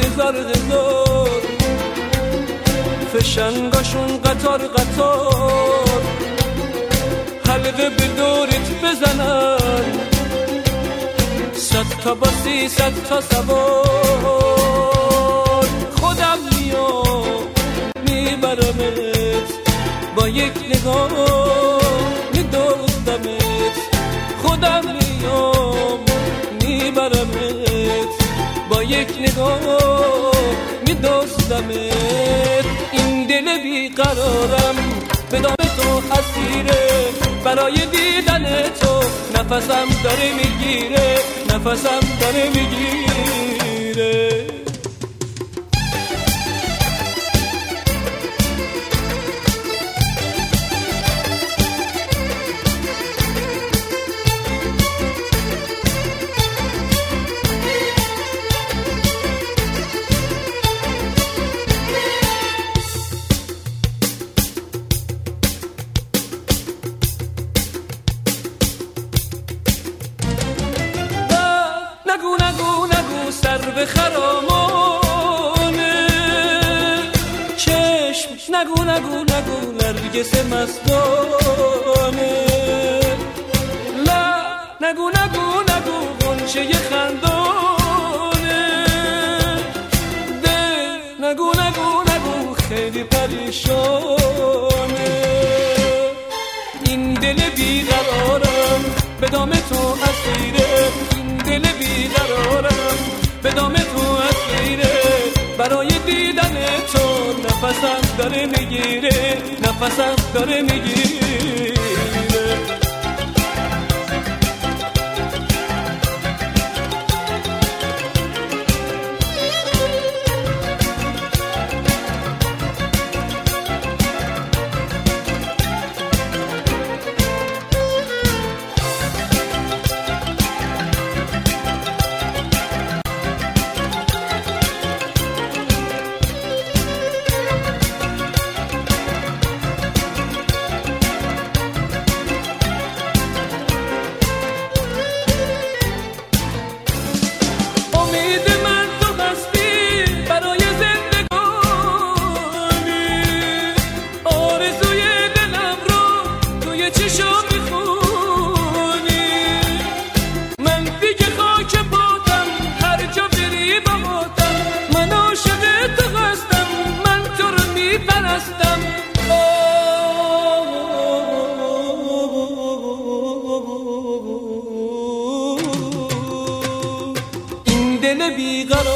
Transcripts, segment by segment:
هزار هزار فشنگاشون قطار قطار. حلقه به دورت بزنن. صد تا باسی صد تا سوار. خودم میام میبرمت. با یک نگاه میدوزدمت خودم میام میبرمت. یک نگاه میدوزدمت این دل بیقرارم به دام تو اسیره برای دیدن تو نفسم داره می‌گیره. نفسم داره می‌گیره. خرامانه. چشم نگو نگو نگو نرگس مستانه. لا نگو نگو نگو غنچه خندانه. ده نگو نگو نگو خیلی پریشانه. این دل بیقرارم به دام تو اسیره این دل بیقرارم به دام تو اسیره برای دیدن تو نفسم داره می‌گیره. نفسم داره می‌گیره.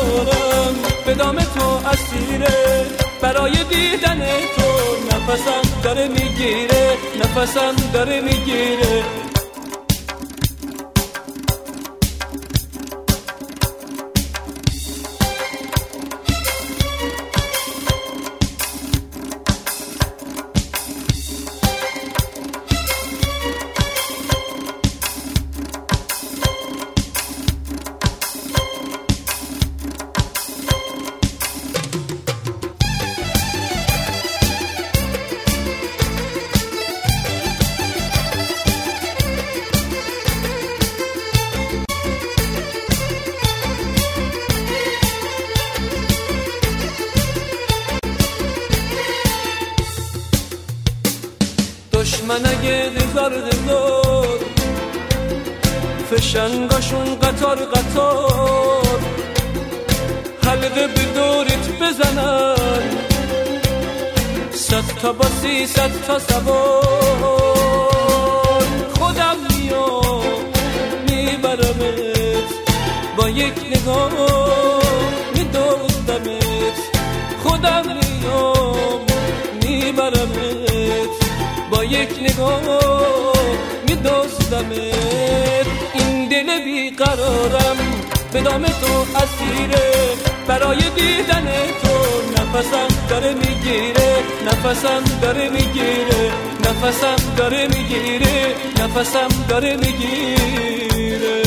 بیقرارم به دام تو اسیره. برای دیدن تو نفسم داره می‌گیره. نفسم داره می‌گیره. دشمنگ هزار هزار فشنگاشون قطار قطار. حلقه به دورت بزنن. صد تا باسی صد تا سوار. خودم میام میبرمت با یک نگاه میدوزدمت. خودم میام یک نگاه میدوزدمت این دل بیقرارم به دام تو اسیره. برای دیدن تو نفسم داره می‌گیره. نفسم داره می‌گیره. نفسم داره می‌گیره. نفسم داره می‌گیره.